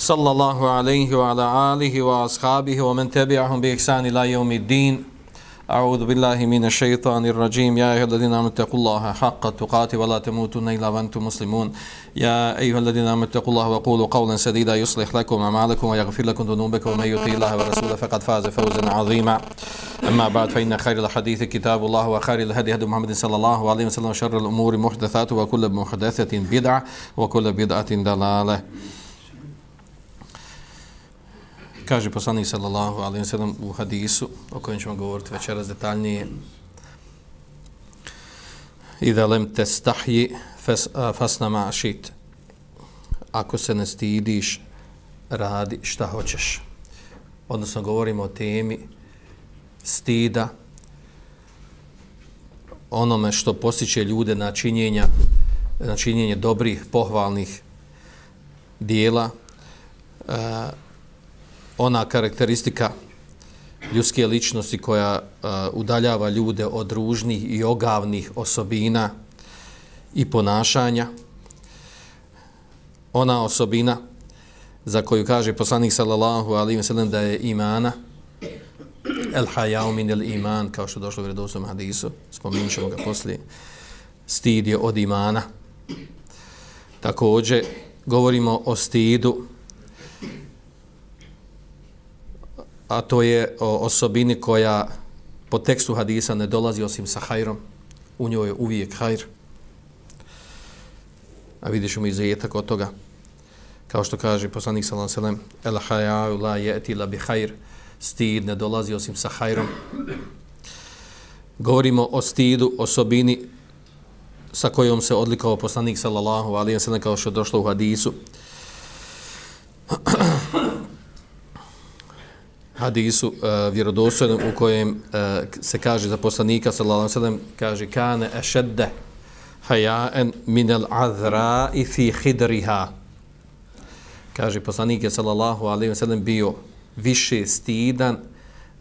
صلى الله عليه وعلى آله وأصحابه ومن تبعهم بإحسان إلى يوم الدين. أعوذ بالله من الشيطان الرجيم. يا أيها الذين آمنوا اتقوا الله حق تقاته ولا تموتن إلا وأنتم مسلمون. يا أيها الذين آمنوا اتقوا الله وقولوا قولا سديدا يصلح لكم أعمالكم ويغفر لكم ذنوبكم. ومن يطيع الله ورسوله فقد فاز فوزا عظيما. أما بعد فإن خير الحديث كتاب الله وخير الهدي هدي محمد صلى الله عليه وسلم شر الأمور محدثات وكل محدثة بدعة وكل بدعة ضلالة. Kaže poslanik sallallahu alejhi ve sellem u hadisu o kojem ćemo govoriti večeras detaljnije Ida lem testahji fas, fasna mašit. Ako se ne stidiš, radi šta hoćeš. Odnosno, govorimo o temi stida, onome što posjeće ljude na činjenja, na činjenje dobrih, pohvalnih dijela, uh, ona karakteristika ljudske ličnosti koja uh, udaljava ljude od ružnih i ogavnih osobina i ponašanja. Ona osobina za koju kaže poslanik sallallahu alaihi wa sallam da je imana el hajao min el iman kao što je došlo u vredostom hadisu spominut ćemo ga poslije stid je od imana također govorimo o stidu a to je o osobini koja po tekstu hadisa ne dolazi osim sa hajrom. U njoj je uvijek hajr. A vidiš mu izujetak od toga. Kao što kaže poslanik sallam sallam, el hajaju la jeti la bi hajr. Stid ne dolazi osim sa hajrom. Govorimo o stidu, osobini sa kojom se odlikao poslanik sallallahu alaihi sallam kao što je došlo u hadisu hadisu uh, vjerodostojnom u kojem uh, se kaže za poslanika sallallahu alejhi ve sellem kaže kana ashadda haya'an min al-azra fi khidriha. Kaže poslanik sallallahu alejhi ve sellem bio više stidan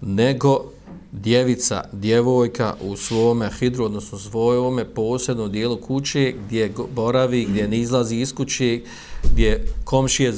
nego djevica, djevojka u svome hidru, odnosno svojome posebnom dijelu kuće gdje boravi, gdje ne izlazi iz kuće, gdje komšije